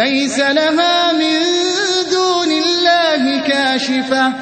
ليس لها من دون الله كاشفة.